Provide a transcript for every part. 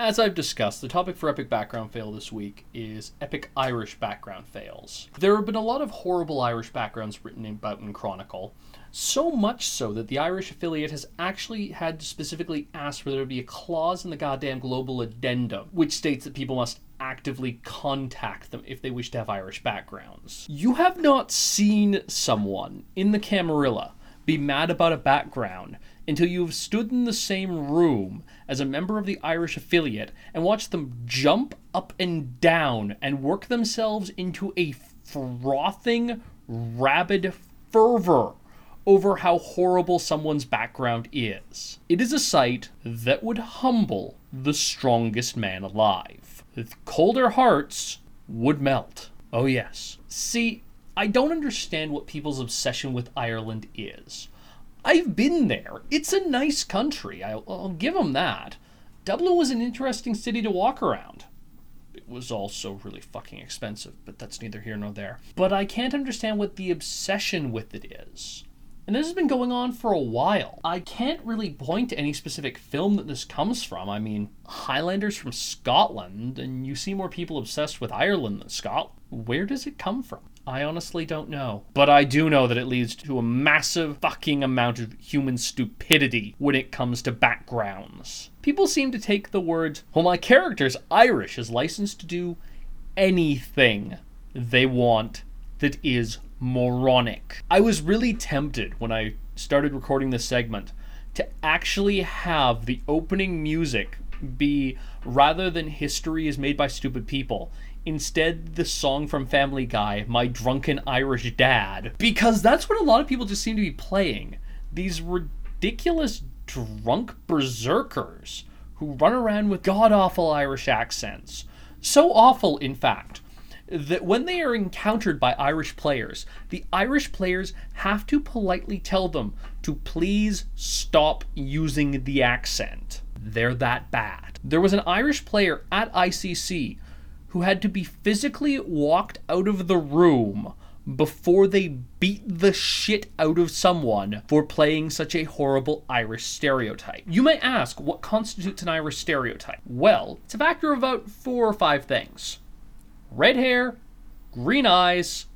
As I've discussed, the topic for Epic Background Fail this week is Epic Irish Background Fails. There have been a lot of horrible Irish backgrounds written about in Chronicle, so much so that the Irish affiliate has actually had to specifically ask for there to be a clause in the goddamn global addendum which states that people must actively contact them if they wish to have Irish backgrounds. You have not seen someone in the Camarilla be mad about a background until you've stood in the same room as a member of the Irish affiliate and watched them jump up and down and work themselves into a frothing, rabid fervor over how horrible someone's background is. It is a sight that would humble the strongest man alive. Colder hearts would melt. Oh, yes. See, I don't understand what people's obsession with Ireland is. I've been there. It's a nice country. I'll, I'll give them that. Dublin was an interesting city to walk around. It was also really fucking expensive, but that's neither here nor there. But I can't understand what the obsession with it is. And this has been going on for a while. I can't really point to any specific film that this comes from. I mean, Highlanders from Scotland, and you see more people obsessed with Ireland than Scotland. Where does it come from? I honestly don't know. But I do know that it leads to a massive fucking amount of human stupidity when it comes to backgrounds. People seem to take the words, well, my character's Irish, as licensed to do anything they want that is moronic. I was really tempted when I started recording this segment to actually have the opening music be rather than history is made by stupid people instead the song from family guy my drunken irish dad because that's what a lot of people just seem to be playing these ridiculous drunk berserkers who run around with god awful irish accents so awful in fact that when they are encountered by Irish players, the Irish players have to politely tell them to please stop using the accent. They're that bad. There was an Irish player at ICC who had to be physically walked out of the room before they beat the shit out of someone for playing such a horrible Irish stereotype. You may ask, what constitutes an Irish stereotype? Well, it's a factor of about four or five things red hair, green eyes,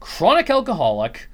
chronic alcoholic,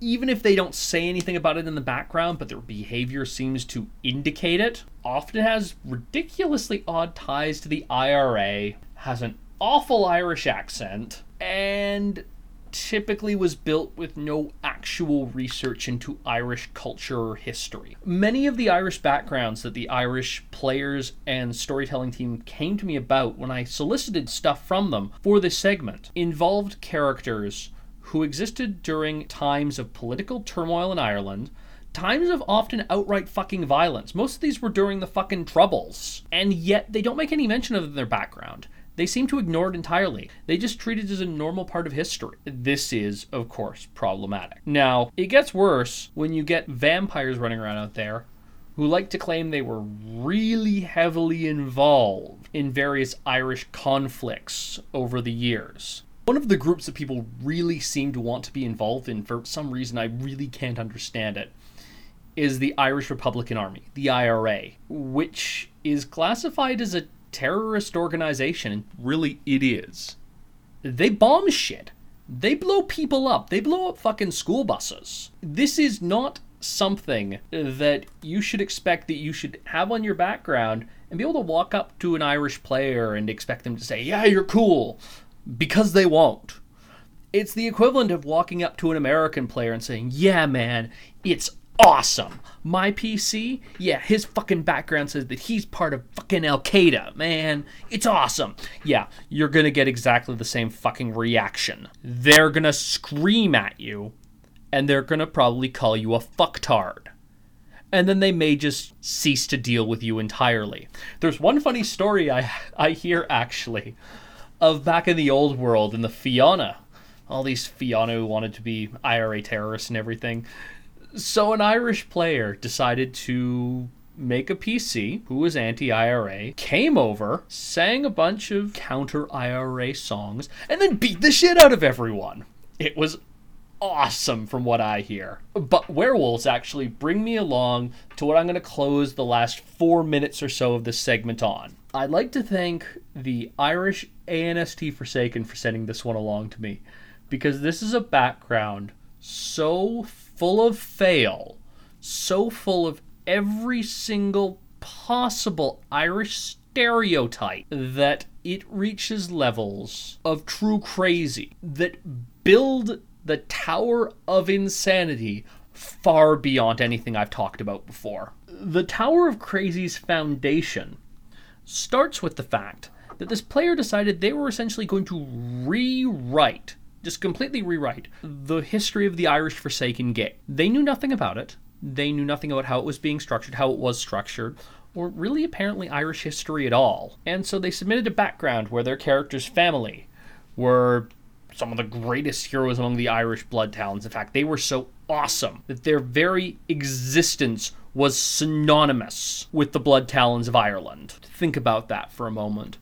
even if they don't say anything about it in the background, but their behavior seems to indicate it, often has ridiculously odd ties to the IRA, has an awful Irish accent, and typically was built with no actual research into Irish culture or history. Many of the Irish backgrounds that the Irish players and storytelling team came to me about when I solicited stuff from them for this segment involved characters who existed during times of political turmoil in Ireland. Times of often outright fucking violence. Most of these were during the fucking Troubles. And yet, they don't make any mention of their background. They seem to ignore it entirely. They just treat it as a normal part of history. This is, of course, problematic. Now, it gets worse when you get vampires running around out there who like to claim they were really heavily involved in various Irish conflicts over the years. One of the groups that people really seem to want to be involved in, for some reason I really can't understand it, is the Irish Republican Army, the IRA, which is classified as a terrorist organization, and really it is. They bomb shit. They blow people up. They blow up fucking school buses. This is not something that you should expect that you should have on your background and be able to walk up to an Irish player and expect them to say, Yeah, you're cool, because they won't. It's the equivalent of walking up to an American player and saying, Yeah, man, it's awesome. My PC, yeah, his fucking background says that he's part of fucking Al Qaeda, man. It's awesome. Yeah, you're gonna get exactly the same fucking reaction. They're gonna scream at you, and they're gonna probably call you a fucktard. And then they may just cease to deal with you entirely. There's one funny story I I hear actually of back in the old world in the Fianna. All these Fianna who wanted to be IRA terrorists and everything so an Irish player decided to make a PC who was anti IRA, came over, sang a bunch of counter IRA songs, and then beat the shit out of everyone. It was awesome from what I hear. But werewolves actually bring me along to what I'm going to close the last four minutes or so of this segment on. I'd like to thank the Irish ANST Forsaken for sending this one along to me because this is a background so full of fail, so full of every single possible Irish stereotype that it reaches levels of true crazy that build the Tower of Insanity far beyond anything I've talked about before. The Tower of Crazy's foundation starts with the fact that this player decided they were essentially going to rewrite, just completely rewrite, the history of the Irish Forsaken game. They knew nothing about it. They knew nothing about how it was being structured, how it was structured, or really apparently Irish history at all. And so they submitted a background where their character's family were some of the greatest heroes among the Irish blood talons. In fact, they were so awesome that their very existence was synonymous with the blood talons of Ireland. Think about that for a moment.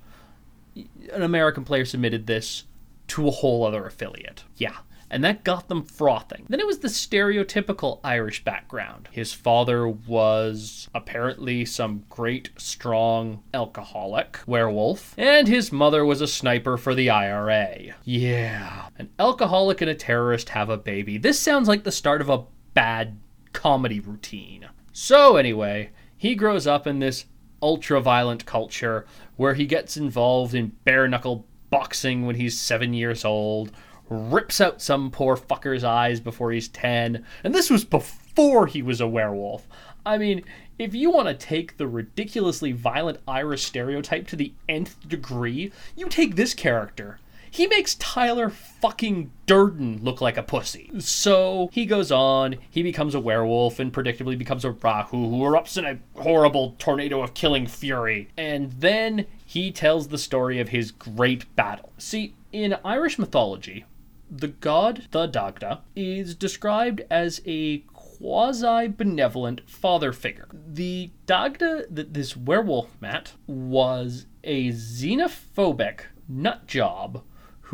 An American player submitted this to a whole other affiliate. Yeah, and that got them frothing. Then it was the stereotypical Irish background. His father was apparently some great, strong alcoholic werewolf, and his mother was a sniper for the IRA. Yeah, an alcoholic and a terrorist have a baby. This sounds like the start of a bad comedy routine. So, anyway, he grows up in this ultra violent culture where he gets involved in bare knuckle boxing when he's seven years old, rips out some poor fucker's eyes before he's 10. And this was before he was a werewolf. I mean, if you want to take the ridiculously violent Irish stereotype to the nth degree, you take this character. He makes Tyler fucking Durden look like a pussy. So he goes on, he becomes a werewolf and predictably becomes a Rahu who erupts in a horrible tornado of killing fury. And then he tells the story of his great battle. See, in Irish mythology, the god, the Dagda, is described as a quasi benevolent father figure. The Dagda that this werewolf met was a xenophobic nut job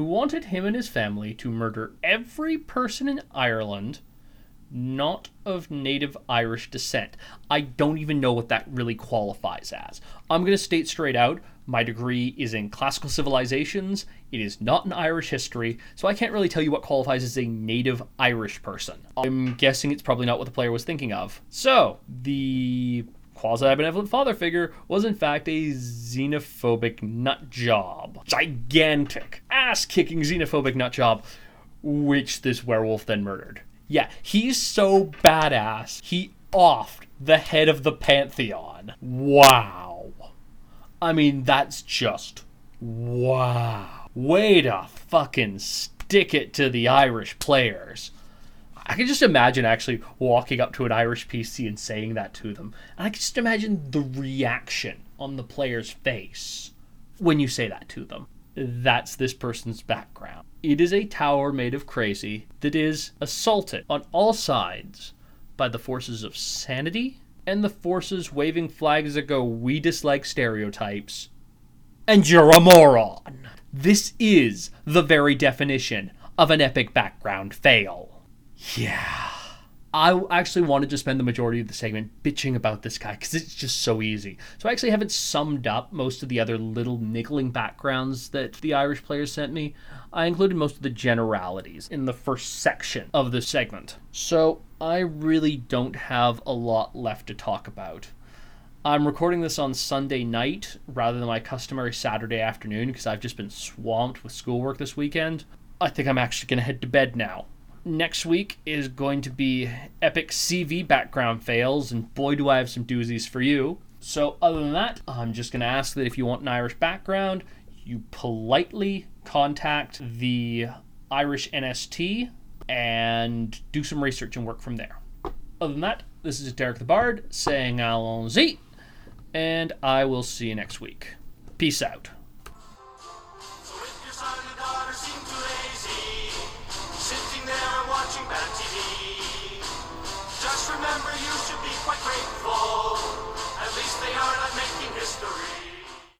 who wanted him and his family to murder every person in Ireland not of native Irish descent. I don't even know what that really qualifies as. I'm going to state straight out my degree is in classical civilizations. It is not in Irish history, so I can't really tell you what qualifies as a native Irish person. I'm guessing it's probably not what the player was thinking of. So, the quasi benevolent father figure was in fact a xenophobic nut job. Gigantic, ass kicking xenophobic nut job, which this werewolf then murdered. Yeah, he's so badass, he offed the head of the Pantheon. Wow. I mean, that's just wow. Way to fucking stick it to the Irish players. I can just imagine actually walking up to an Irish PC and saying that to them. And I can just imagine the reaction on the player's face when you say that to them. That's this person's background. It is a tower made of crazy that is assaulted on all sides by the forces of sanity and the forces waving flags that go, We dislike stereotypes. And you're a moron. This is the very definition of an epic background fail. Yeah. I actually wanted to spend the majority of the segment bitching about this guy because it's just so easy. So I actually haven't summed up most of the other little niggling backgrounds that the Irish players sent me. I included most of the generalities in the first section of the segment. So I really don't have a lot left to talk about. I'm recording this on Sunday night rather than my customary Saturday afternoon because I've just been swamped with schoolwork this weekend. I think I'm actually going to head to bed now next week is going to be epic CV background fails, and boy, do I have some doozies for you. So, other than that, I'm just going to ask that if you want an Irish background, you politely contact the Irish NST and do some research and work from there. Other than that, this is Derek the Bard saying allons-y, and I will see you next week. Peace out.